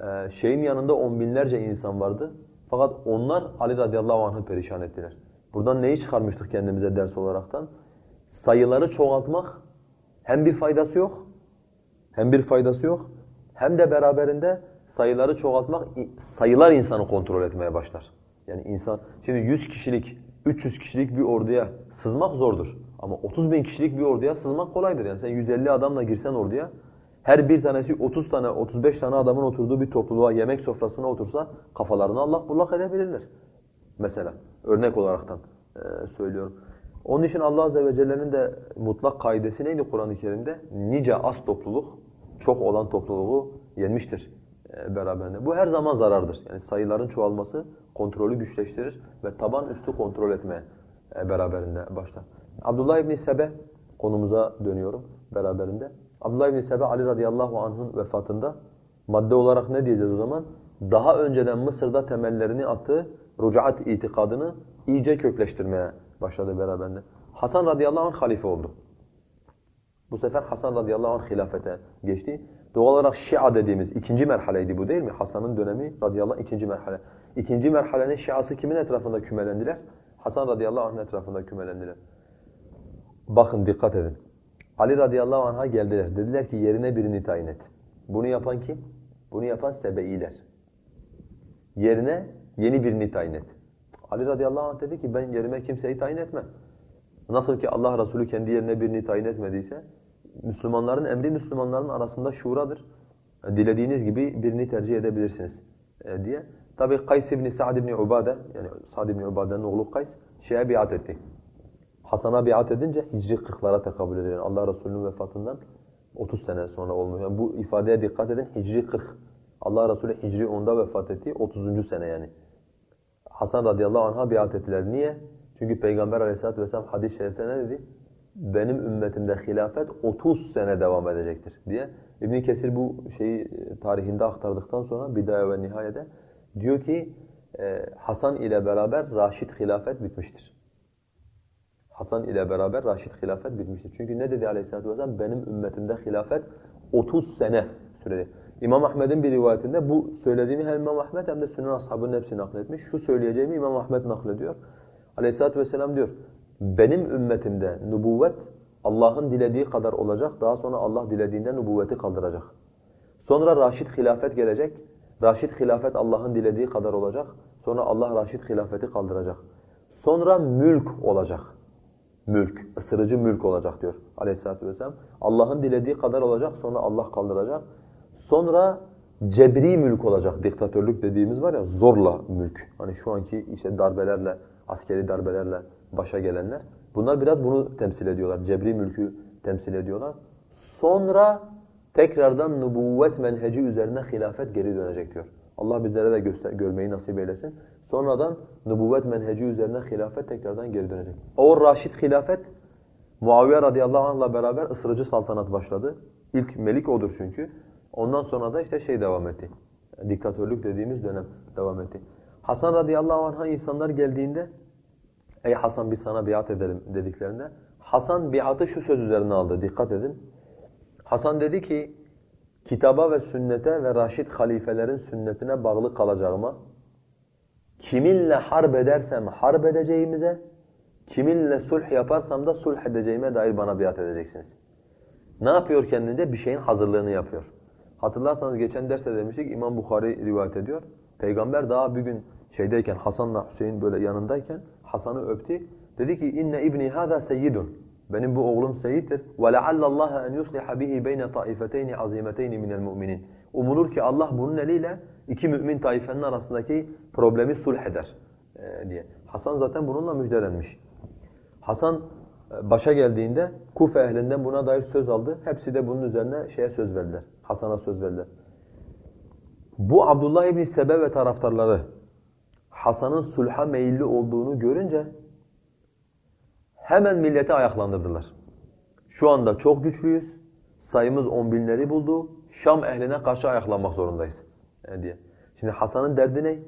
Ee, şeyin yanında on binlerce insan vardı. Fakat onlar Ali radıyallahu anh'ı perişan ettiler. Buradan neyi çıkarmıştık kendimize ders olaraktan? Sayıları çoğaltmak hem bir faydası yok, hem bir faydası yok, hem de beraberinde sayıları çoğaltmak, sayılar insanı kontrol etmeye başlar. Yani insan, şimdi 100 kişilik, 300 kişilik bir orduya sızmak zordur. Ama 30 bin kişilik bir orduya sızmak kolaydır. Yani sen 150 adamla girsen orduya, her bir tanesi 30 tane, 35 tane adamın oturduğu bir topluluğa, yemek sofrasına otursa kafalarını Allah bullak edebilirler. Mesela örnek olaraktan e, söylüyorum. Onun için Allah Azze ve Celle'nin de mutlak kaidesi neydi Kur'an-ı Kerim'de? Nice az topluluk, çok olan topluluğu yenmiştir e, beraberinde. Bu her zaman zarardır. Yani sayıların çoğalması kontrolü güçleştirir ve taban üstü kontrol etmeye e, beraberinde başlar. Abdullah İbni Sebe konumuza dönüyorum beraberinde. Abdullah İbni Sebe Ali radıyallahu anh'ın vefatında madde olarak ne diyeceğiz o zaman? Daha önceden Mısır'da temellerini attığı rucaat itikadını iyice kökleştirmeye başladı beraberinde. Hasan radıyallahu anh halife oldu. Bu sefer Hasan radıyallahu anh hilafete geçti. Doğal olarak Şia dediğimiz ikinci merhaleydi bu değil mi? Hasan'ın dönemi radıyallahu anh ikinci merhale. İkinci merhalenin Şiası kimin etrafında kümelendiler? Hasan radıyallahu anh etrafında kümelendiler. Bakın dikkat edin. Ali radıyallahu anh'a geldiler. Dediler ki yerine birini tayin et. Bunu yapan kim? Bunu yapan Sebeiler. Yerine yeni birini tayin et. Ali radıyallahu anh dedi ki ben yerime kimseyi tayin etmem. Nasıl ki Allah Resulü kendi yerine birini tayin etmediyse Müslümanların emri Müslümanların arasında şuradır. Dilediğiniz gibi birini tercih edebilirsiniz e, diye. Tabi Kays ibn Sa'd ibn Ubade yani Sa'd ibn Ubade'nin oğlu Kays şeye biat etti. Hasan'a biat edince Hicri 40'lara tekabül ediyor. Yani Allah Resulü'nün vefatından 30 sene sonra olmuş. Yani bu ifadeye dikkat edin. Hicri 40. Allah Resulü Hicri 10'da vefat etti. 30. sene yani. Hasan radıyallahu anh'a biat ettiler. Niye? Çünkü Peygamber aleyhissalatu vesselam hadis-i şerifte ne dedi? Benim ümmetimde hilafet 30 sene devam edecektir diye. İbn Kesir bu şeyi e, tarihinde aktardıktan sonra Bidaya ve Nihaye'de diyor ki e, Hasan ile beraber Raşid hilafet bitmiştir. Hasan ile beraber Raşid hilafet bitmiştir. Çünkü ne dedi Aleyhisselatü vesselam? Benim ümmetimde hilafet 30 sene süredi. İmam Ahmed'in bir rivayetinde bu söylediğimi hem İmam Ahmed hem de Sünnen ashabının hepsi nakletmiş. Şu söyleyeceğimi İmam Ahmed naklediyor. Aleyhisselatü vesselam diyor, benim ümmetimde nübüvvet Allah'ın dilediği kadar olacak. Daha sonra Allah dilediğinde nübüvveti kaldıracak. Sonra Raşid hilafet gelecek. Raşid hilafet Allah'ın dilediği kadar olacak. Sonra Allah Raşid hilafeti kaldıracak. Sonra mülk olacak. Mülk, ısırıcı mülk olacak diyor aleyhissalatü vesselam. Allah'ın dilediği kadar olacak, sonra Allah kaldıracak. Sonra cebri mülk olacak, diktatörlük dediğimiz var ya, zorla mülk. Hani şu anki işte darbelerle, askeri darbelerle başa gelenler. Bunlar biraz bunu temsil ediyorlar, cebri mülkü temsil ediyorlar. Sonra tekrardan nübüvvet menheci üzerine hilafet geri dönecek diyor. Allah bizlere de göster görmeyi nasip eylesin. Sonradan nübüvvet menheci üzerine hilafet tekrardan geri dönecek. O Raşid hilafet Muaviye radıyallahu anh'la beraber ısırıcı saltanat başladı. İlk melik odur çünkü. Ondan sonra da işte şey devam etti. Diktatörlük dediğimiz dönem devam etti. Hasan radıyallahu anh'a insanlar geldiğinde ey Hasan biz sana biat edelim dediklerinde Hasan biatı şu söz üzerine aldı. Dikkat edin. Hasan dedi ki kitaba ve sünnete ve raşid halifelerin sünnetine bağlı kalacağıma kiminle harp edersem harp edeceğimize kiminle sulh yaparsam da sulh edeceğime dair bana biat edeceksiniz. Ne yapıyor kendince? Bir şeyin hazırlığını yapıyor. Hatırlarsanız geçen derste demiştik İmam Bukhari rivayet ediyor. Peygamber daha bir gün şeydeyken Hasan'la Hüseyin böyle yanındayken Hasan'ı öptü. Dedi ki inne ibni hada seyyidun. Benim bu oğlum seyittir. Ve leallallaha en yusliha bihi beyne taifeteyn azimeteyn minel mu'minin. Umulur ki Allah bunun eliyle iki mümin taifenin arasındaki problemi sulh eder e, diye. Hasan zaten bununla müjdelenmiş. Hasan e, başa geldiğinde Kufe ehlinden buna dair söz aldı. Hepsi de bunun üzerine şeye söz verdiler. Hasan'a söz verdiler. Bu Abdullah ibn Sebe ve taraftarları Hasan'ın sulha meyilli olduğunu görünce Hemen milleti ayaklandırdılar. Şu anda çok güçlüyüz. Sayımız on binleri buldu. Şam ehline karşı ayaklanmak zorundayız e, diye. Şimdi Hasan'ın derdi ne?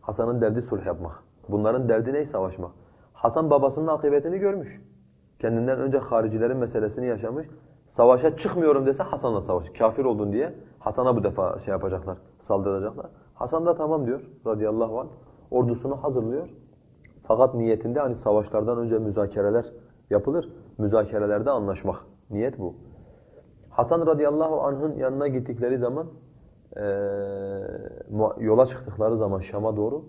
Hasan'ın derdi sulh yapmak. Bunların derdi ne? Savaşmak. Hasan babasının akıbetini görmüş. Kendinden önce haricilerin meselesini yaşamış. Savaşa çıkmıyorum dese Hasan'la savaş. Kafir oldun diye Hasan'a bu defa şey yapacaklar, saldıracaklar. Hasan da tamam diyor radıyallahu anh. Ordusunu hazırlıyor. Fakat niyetinde hani savaşlardan önce müzakereler yapılır. Müzakerelerde anlaşmak. Niyet bu. Hasan radıyallahu anh'ın yanına gittikleri zaman e, yola çıktıkları zaman Şam'a doğru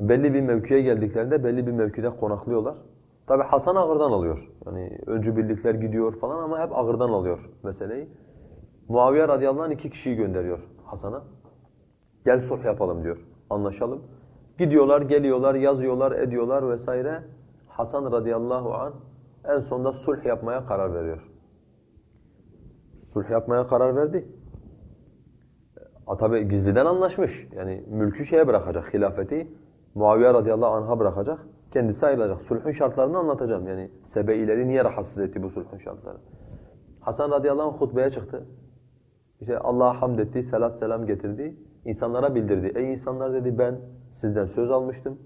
belli bir mevkiye geldiklerinde belli bir mevkide konaklıyorlar. Tabi Hasan ağırdan alıyor. Yani öncü birlikler gidiyor falan ama hep ağırdan alıyor meseleyi. Muaviye radıyallahu anh iki kişiyi gönderiyor Hasan'a. Gel sulh yapalım diyor. Anlaşalım. Gidiyorlar, geliyorlar, yazıyorlar, ediyorlar vesaire. Hasan radıyallahu an en sonunda sulh yapmaya karar veriyor. Sulh yapmaya karar verdi. A, tabi gizliden anlaşmış. Yani mülkü şeye bırakacak, hilafeti Muaviye radıyallahu anh'a bırakacak. Kendisi ayrılacak. Sulhün şartlarını anlatacağım. Yani Sebeileri niye rahatsız etti bu sulhün şartları. Hasan radıyallahu anh hutbeye çıktı. İşte Allah'a hamd etti, selat selam getirdi. İnsanlara bildirdi. Ey insanlar dedi ben sizden söz almıştım.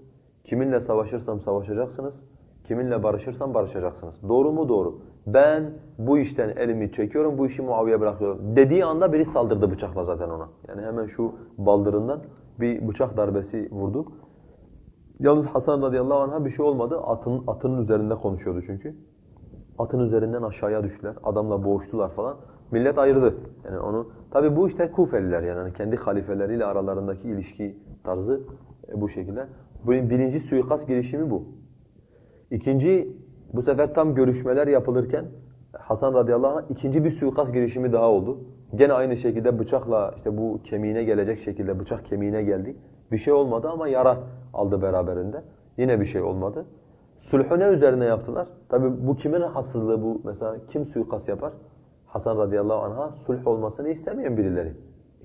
Kiminle savaşırsam savaşacaksınız. Kiminle barışırsam barışacaksınız. Doğru mu? Doğru. Ben bu işten elimi çekiyorum, bu işi Muaviye bırakıyorum. Dediği anda biri saldırdı bıçakla zaten ona. Yani hemen şu baldırından bir bıçak darbesi vurdu. Yalnız Hasan radıyallahu anh'a bir şey olmadı. Atın, atının üzerinde konuşuyordu çünkü. Atın üzerinden aşağıya düştüler. Adamla boğuştular falan. Millet ayırdı. Yani onu tabi bu işte Kufeliler yani hani kendi halifeleriyle aralarındaki ilişki tarzı e, bu şekilde. Birinci suikast girişimi bu. İkinci bu sefer tam görüşmeler yapılırken Hasan radıyallahu anh ikinci bir suikast girişimi daha oldu. Gene aynı şekilde bıçakla işte bu kemiğine gelecek şekilde bıçak kemiğine geldi. Bir şey olmadı ama yara aldı beraberinde. Yine bir şey olmadı. Sulhü ne üzerine yaptılar? Tabi bu kimin rahatsızlığı bu? Mesela kim suikast yapar? Hasan radıyallahu anh'a sulh olmasını istemeyen birileri.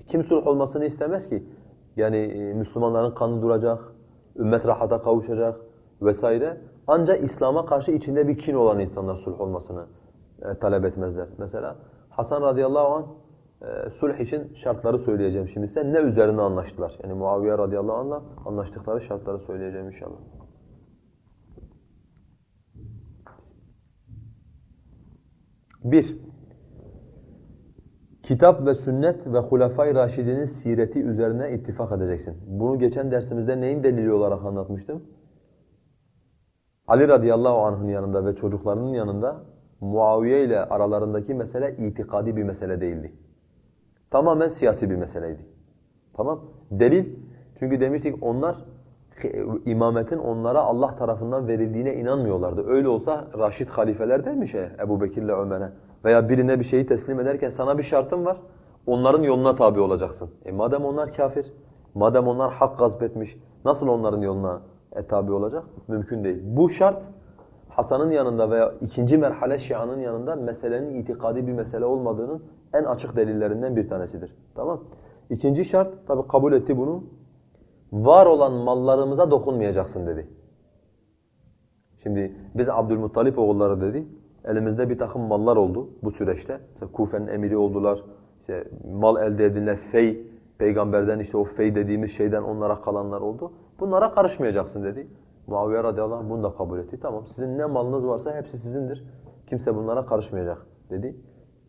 Kim sulh olmasını istemez ki? Yani e, Müslümanların kanı duracak, ümmet rahata kavuşacak vesaire. Ancak İslam'a karşı içinde bir kin olan insanlar sulh olmasını e, talep etmezler. Mesela Hasan radıyallahu anh e, sulh için şartları söyleyeceğim şimdi size. Ne üzerine anlaştılar? Yani Muaviye radıyallahu anh'la anlaştıkları şartları söyleyeceğim inşallah. Bir, kitap ve sünnet ve Hulefai Raşidinin sireti üzerine ittifak edeceksin. Bunu geçen dersimizde neyin delili olarak anlatmıştım? Ali radıyallahu anh'ın yanında ve çocuklarının yanında Muaviye ile aralarındaki mesele itikadi bir mesele değildi. Tamamen siyasi bir meseleydi. Tamam? Delil, çünkü demiştik onlar imametin onlara Allah tarafından verildiğine inanmıyorlardı. Öyle olsa Raşid halifeler değil mi şey Ebu Bekir'le Ömer'e? Veya birine bir şeyi teslim ederken sana bir şartın var. Onların yoluna tabi olacaksın. E madem onlar kafir, madem onlar hak gasp etmiş, nasıl onların yoluna e, tabi olacak? Mümkün değil. Bu şart Hasan'ın yanında veya ikinci merhale Şia'nın yanında meselenin itikadi bir mesele olmadığının en açık delillerinden bir tanesidir. Tamam? İkinci şart tabi kabul etti bunu. Var olan mallarımıza dokunmayacaksın dedi. Şimdi biz Abdülmuttalip oğulları dedi. Elimizde bir takım mallar oldu bu süreçte. İşte Kufe'nin emiri oldular. İşte mal elde edinler, fey, peygamberden işte o fey dediğimiz şeyden onlara kalanlar oldu. Bunlara karışmayacaksın dedi. Muaviye radıyallahu anh bunu da kabul etti. Tamam sizin ne malınız varsa hepsi sizindir. Kimse bunlara karışmayacak dedi.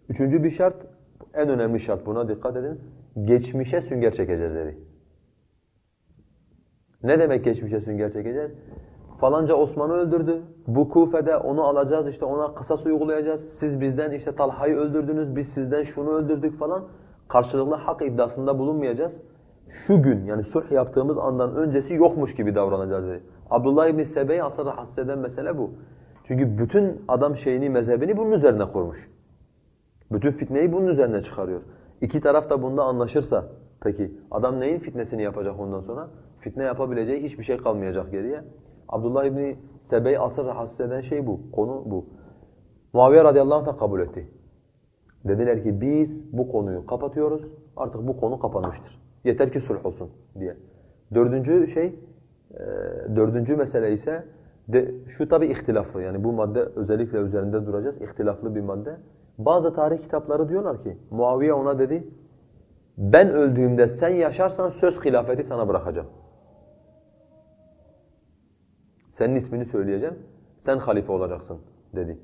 Üçüncü bir şart, en önemli şart buna dikkat edin. Geçmişe sünger çekeceğiz dedi. Ne demek geçmişe sünger çekeceğiz? Falanca Osman'ı öldürdü. Bu Kufe'de onu alacağız işte ona kısas uygulayacağız. Siz bizden işte Talha'yı öldürdünüz, biz sizden şunu öldürdük falan. Karşılıklı hak iddiasında bulunmayacağız. Şu gün yani sulh yaptığımız andan öncesi yokmuş gibi davranacağız dedi. Abdullah İbni Sebe'yi asıl rahatsız eden mesele bu. Çünkü bütün adam şeyini, mezhebini bunun üzerine kurmuş. Bütün fitneyi bunun üzerine çıkarıyor. İki taraf da bunda anlaşırsa peki adam neyin fitnesini yapacak ondan sonra? Fitne yapabileceği hiçbir şey kalmayacak geriye. Abdullah İbni Sebe'yi asıl rahatsız eden şey bu, konu bu. Muaviye radıyallahu anh kabul etti. Dediler ki biz bu konuyu kapatıyoruz, artık bu konu kapanmıştır. Yeter ki sulh olsun diye. Dördüncü şey, e, dördüncü mesele ise De, şu tabi ihtilaflı yani bu madde özellikle üzerinde duracağız. İhtilaflı bir madde. Bazı tarih kitapları diyorlar ki Muaviye ona dedi ben öldüğümde sen yaşarsan söz hilafeti sana bırakacağım. Senin ismini söyleyeceğim. Sen halife olacaksın dedi.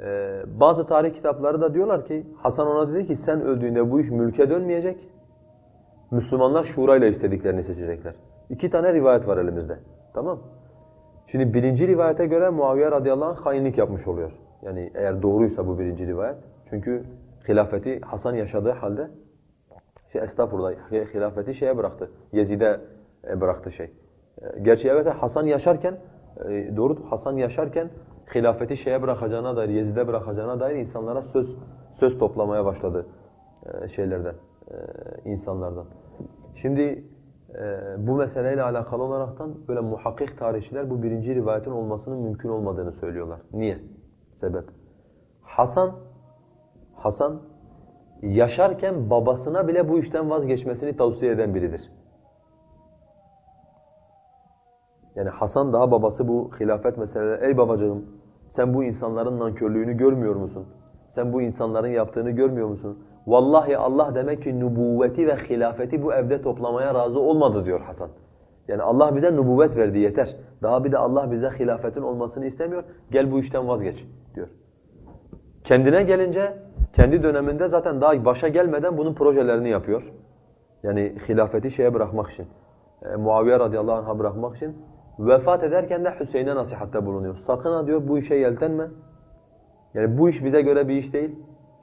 Ee, bazı tarih kitapları da diyorlar ki Hasan ona dedi ki sen öldüğünde bu iş mülke dönmeyecek. Müslümanlar şurayla istediklerini seçecekler. İki tane rivayet var elimizde. Tamam Şimdi birinci rivayete göre Muaviye radıyallahu anh hainlik yapmış oluyor. Yani eğer doğruysa bu birinci rivayet. Çünkü hilafeti Hasan yaşadığı halde şey estağfurullah hilafeti şeye bıraktı. Yezid'e e, bıraktı şey. E, gerçi evet Hasan yaşarken e, doğru Hasan yaşarken hilafeti şeye bırakacağına dair, Yezid'e bırakacağına dair insanlara söz söz toplamaya başladı şeylerden, insanlardan. Şimdi bu meseleyle alakalı olaraktan böyle muhakkik tarihçiler bu birinci rivayetin olmasının mümkün olmadığını söylüyorlar. Niye? Sebep. Hasan Hasan yaşarken babasına bile bu işten vazgeçmesini tavsiye eden biridir. Yani Hasan daha babası bu hilafet meseleleri, ey babacığım sen bu insanların nankörlüğünü görmüyor musun? Sen bu insanların yaptığını görmüyor musun? Vallahi Allah demek ki nübüvveti ve hilafeti bu evde toplamaya razı olmadı diyor Hasan. Yani Allah bize nübüvvet verdi yeter. Daha bir de Allah bize hilafetin olmasını istemiyor. Gel bu işten vazgeç diyor. Kendine gelince kendi döneminde zaten daha başa gelmeden bunun projelerini yapıyor. Yani hilafeti şeye bırakmak için. E, Muaviye radıyallahu anh'a bırakmak için. Vefat ederken de Hüseyin'e nasihatte bulunuyor. Sakın ha diyor bu işe yeltenme. Yani bu iş bize göre bir iş değil.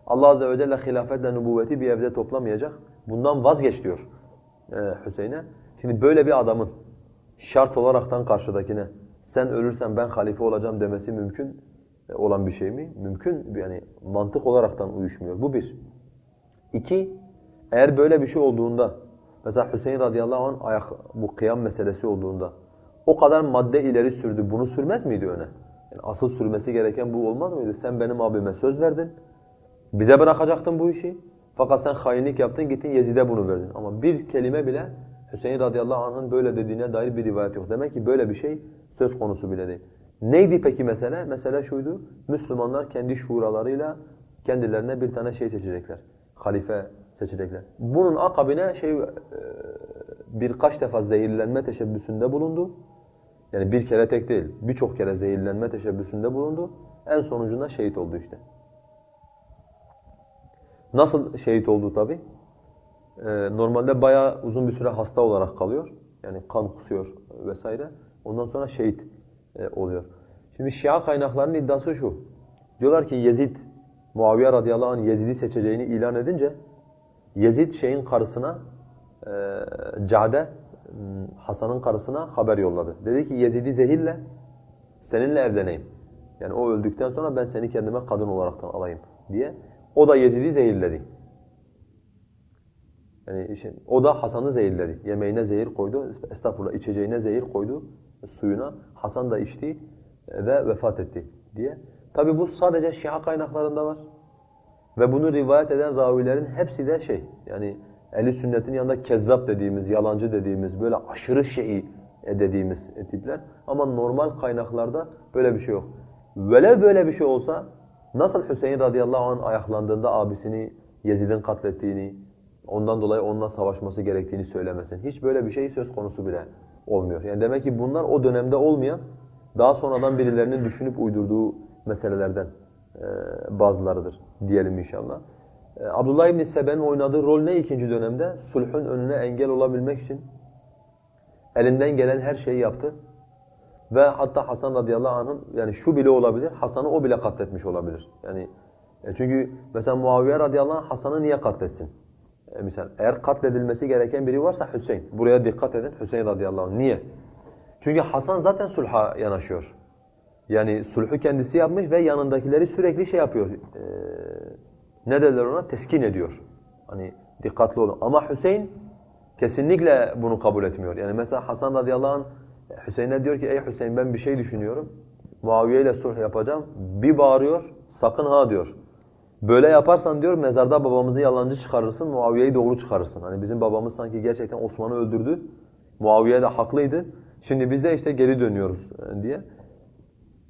Allah azze ve celle hilafetle nübüvveti bir evde toplamayacak. Bundan vazgeç diyor e, Hüseyin'e. Şimdi böyle bir adamın şart olaraktan karşıdakine sen ölürsen ben halife olacağım demesi mümkün e, olan bir şey mi? Mümkün yani mantık olaraktan uyuşmuyor. Bu bir. İki, eğer böyle bir şey olduğunda mesela Hüseyin radıyallahu anh ayak, bu kıyam meselesi olduğunda o kadar madde ileri sürdü. Bunu sürmez miydi öne? Yani asıl sürmesi gereken bu olmaz mıydı? Sen benim abime söz verdin. Bize bırakacaktın bu işi. Fakat sen hainlik yaptın gittin Yezid'e bunu verdin. Ama bir kelime bile Hüseyin radıyallahu anh'ın böyle dediğine dair bir rivayet yok. Demek ki böyle bir şey söz konusu bile değil. Neydi peki mesele? Mesele şuydu. Müslümanlar kendi şuralarıyla kendilerine bir tane şey seçecekler. Halife seçecekler. Bunun akabine şey e, birkaç defa zehirlenme teşebbüsünde bulundu. Yani bir kere tek değil, birçok kere zehirlenme teşebbüsünde bulundu. En sonucunda şehit oldu işte. Nasıl şehit oldu tabi? Ee, normalde bayağı uzun bir süre hasta olarak kalıyor. Yani kan kusuyor vesaire. Ondan sonra şehit e, oluyor. Şimdi Şia kaynaklarının iddiası şu. Diyorlar ki Yezid, Muaviye radıyallahu anh Yezid'i seçeceğini ilan edince Yezid şeyin karısına, e, Cade, Hasan'ın karısına haber yolladı. Dedi ki Yezid'i zehirle, seninle evleneyim. Yani o öldükten sonra ben seni kendime kadın olaraktan alayım diye. O da Yezid'i zehirledi. Yani işte, o da Hasan'ı zehirledi. Yemeğine zehir koydu, estağfurullah içeceğine zehir koydu suyuna. Hasan da içti ve vefat etti diye. Tabi bu sadece Şia kaynaklarında var. Ve bunu rivayet eden ravilerin hepsi de şey yani eli sünnetin yanında kezzap dediğimiz, yalancı dediğimiz, böyle aşırı şeyi dediğimiz tipler. Ama normal kaynaklarda böyle bir şey yok. Velev böyle bir şey olsa nasıl Hüseyin radıyallahu anh ayaklandığında abisini Yezid'in katlettiğini, ondan dolayı onunla savaşması gerektiğini söylemesin. Hiç böyle bir şey söz konusu bile olmuyor. Yani demek ki bunlar o dönemde olmayan, daha sonradan birilerinin düşünüp uydurduğu meselelerden e, bazılarıdır diyelim inşallah. E, Abdullah İbn Sebe'nin oynadığı rol ne ikinci dönemde? Sulhun önüne engel olabilmek için elinden gelen her şeyi yaptı. Ve hatta Hasan radıyallahu anh'ın yani şu bile olabilir, Hasan'ı o bile katletmiş olabilir. Yani e çünkü mesela Muaviye radıyallahu anh Hasan'ı niye katletsin? E misal eğer katledilmesi gereken biri varsa Hüseyin. Buraya dikkat edin Hüseyin radıyallahu anh. Niye? Çünkü Hasan zaten sulha yanaşıyor. Yani sulhu kendisi yapmış ve yanındakileri sürekli şey yapıyor. Ee, ne derler ona? Teskin ediyor. Hani dikkatli olun. Ama Hüseyin kesinlikle bunu kabul etmiyor. Yani mesela Hasan radıyallahu anh Hüseyin'e diyor ki ey Hüseyin ben bir şey düşünüyorum. Muaviye ile sulh yapacağım. Bir bağırıyor sakın ha diyor. Böyle yaparsan diyor mezarda babamızı yalancı çıkarırsın, Muaviye'yi doğru çıkarırsın. Hani bizim babamız sanki gerçekten Osman'ı öldürdü. Muaviye de haklıydı. Şimdi biz de işte geri dönüyoruz e, diye.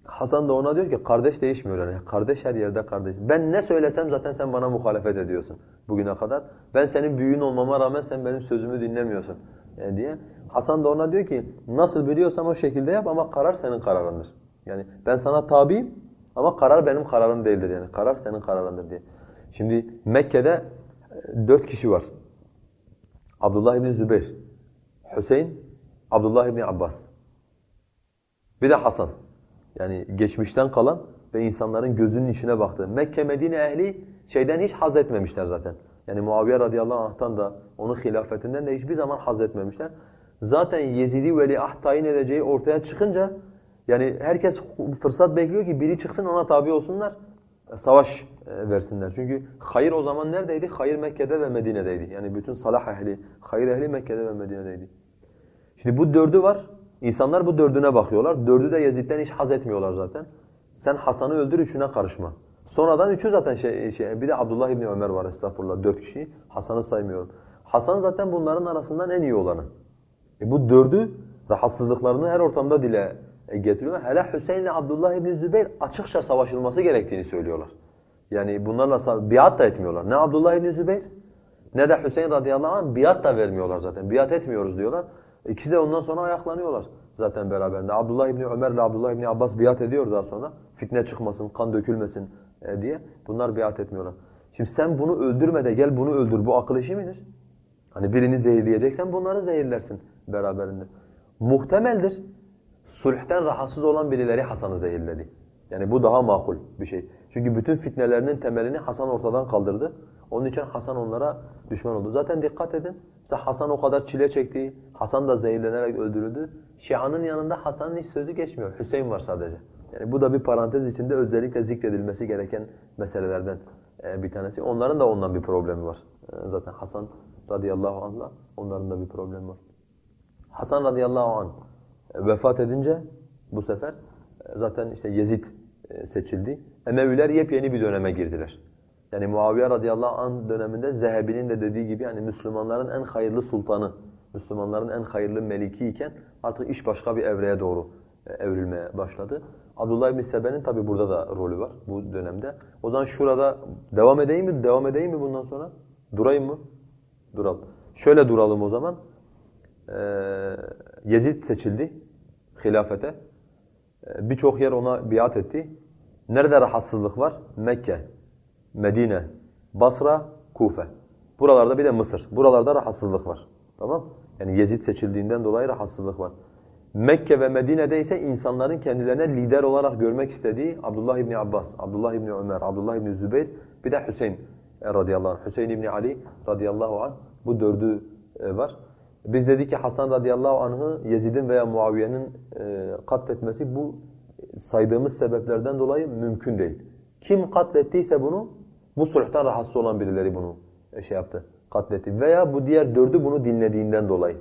Hasan da ona diyor ki kardeş değişmiyor yani. Kardeş her yerde kardeş. Ben ne söylesem zaten sen bana muhalefet ediyorsun bugüne kadar. Ben senin büyüğün olmama rağmen sen benim sözümü dinlemiyorsun diye. Hasan da ona diyor ki nasıl biliyorsan o şekilde yap ama karar senin kararındır. Yani ben sana tabiyim ama karar benim kararım değildir yani. Karar senin kararındır diye. Şimdi Mekke'de e, dört kişi var. Abdullah ibn Zübeyir, Hüseyin, Abdullah ibn Abbas. Bir de Hasan. Yani geçmişten kalan ve insanların gözünün içine baktığı. Mekke, Medine ehli şeyden hiç haz etmemişler zaten. Yani Muaviye radıyallahu anh'tan da onun hilafetinden de hiçbir zaman haz etmemişler. Zaten Yezidi veliaht tayin edeceği ortaya çıkınca yani herkes fırsat bekliyor ki biri çıksın ona tabi olsunlar, savaş e, versinler. Çünkü hayır o zaman neredeydi? Hayır Mekke'de ve Medine'deydi. Yani bütün salah ehli, hayır ehli Mekke'de ve Medine'deydi. Şimdi bu dördü var. İnsanlar bu dördüne bakıyorlar. Dördü de Yezid'den hiç haz etmiyorlar zaten. Sen Hasan'ı öldür, üçüne karışma. Sonradan üçü zaten şey, şey bir de Abdullah İbni Ömer var estağfurullah, dört kişi. Hasan'ı saymıyorum. Hasan zaten bunların arasından en iyi olanı. E bu dördü rahatsızlıklarını her ortamda dile e, getiriyorlar. Hele Hüseyin ile Abdullah İbni Zübeyir açıkça savaşılması gerektiğini söylüyorlar. Yani bunlarla biat da etmiyorlar. Ne Abdullah İbni Zübeyir ne de Hüseyin radıyallahu anh biat da vermiyorlar zaten. Biat etmiyoruz diyorlar. İkisi de ondan sonra ayaklanıyorlar zaten beraberinde. Abdullah İbni Ömer ile Abdullah İbni Abbas biat ediyor daha sonra. Fitne çıkmasın, kan dökülmesin e, diye. Bunlar biat etmiyorlar. Şimdi sen bunu öldürme de gel bunu öldür. Bu akıl işi midir? Hani birini zehirleyeceksen bunları zehirlersin beraberinde. Muhtemeldir. Sulhten rahatsız olan birileri Hasan'ı zehirledi. Yani bu daha makul bir şey. Çünkü bütün fitnelerinin temelini Hasan ortadan kaldırdı. Onun için Hasan onlara düşman oldu. Zaten dikkat edin. İşte Hasan o kadar çile çekti. Hasan da zehirlenerek öldürüldü. Şia'nın yanında Hasan'ın hiç sözü geçmiyor. Hüseyin var sadece. Yani bu da bir parantez içinde özellikle zikredilmesi gereken meselelerden e, bir tanesi. Onların da ondan bir problemi var. E, zaten Hasan radıyallahu anh'la onların da bir problemi var. Hasan radıyallahu anh e, vefat edince bu sefer zaten işte Yezid seçildi. Emeviler yepyeni bir döneme girdiler. Yani Muaviye radıyallahu anh döneminde Zehebi'nin de dediği gibi yani Müslümanların en hayırlı sultanı, Müslümanların en hayırlı meliki iken artık iş başka bir evreye doğru evrilmeye başladı. Abdullah ibn Sebe'nin tabi burada da rolü var bu dönemde. O zaman şurada devam edeyim mi? Devam edeyim mi bundan sonra? Durayım mı? Duralım. Şöyle duralım o zaman. Ee, Yezid seçildi hilafete. Ee, Birçok yer ona biat etti. Nerede rahatsızlık var? Mekke, Medine, Basra, Kufe. Buralarda bir de Mısır. Buralarda rahatsızlık var. Tamam? Yani Yezid seçildiğinden dolayı rahatsızlık var. Mekke ve Medine'de ise insanların kendilerine lider olarak görmek istediği Abdullah İbni Abbas, Abdullah İbni Ömer, Abdullah İbni Zübeyir, bir de Hüseyin radıyallahu anh, Hüseyin İbni Ali radıyallahu anh bu dördü e, var. Biz dedik ki Hasan radıyallahu anh'ı Yezid'in veya Muaviye'nin e, katletmesi bu saydığımız sebeplerden dolayı mümkün değil. Kim katlettiyse bunu, bu sulhtan rahatsız olan birileri bunu e, şey yaptı, katletti. Veya bu diğer dördü bunu dinlediğinden dolayı.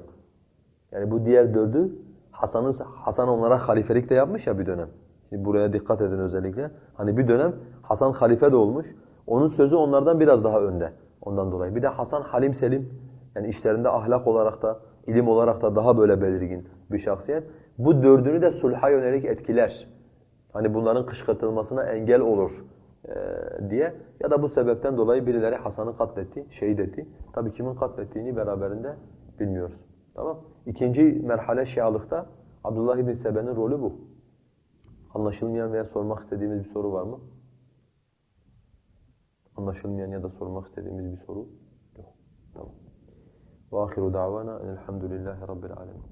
Yani bu diğer dördü Hasan'ın Hasan onlara halifelik de yapmış ya bir dönem. Şimdi buraya dikkat edin özellikle. Hani bir dönem Hasan halife de olmuş. Onun sözü onlardan biraz daha önde. Ondan dolayı. Bir de Hasan halim selim. Yani işlerinde ahlak olarak da, ilim olarak da daha böyle belirgin bir şahsiyet. Bu dördünü de sulha yönelik etkiler. Hani bunların kışkırtılmasına engel olur e, diye. Ya da bu sebepten dolayı birileri Hasan'ı katletti, şehit etti. Tabii kimin katlettiğini beraberinde bilmiyoruz. Tamam İkinci merhale Şialıkta Abdullah ibn Sebe'nin rolü bu. Anlaşılmayan veya sormak istediğimiz bir soru var mı? Anlaşılmayan ya da sormak istediğimiz bir soru yok. Tamam. وآخر دعوانا أن الحمد لله رب العالمين